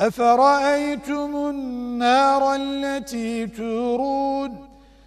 أفرأيتم النار التي تورون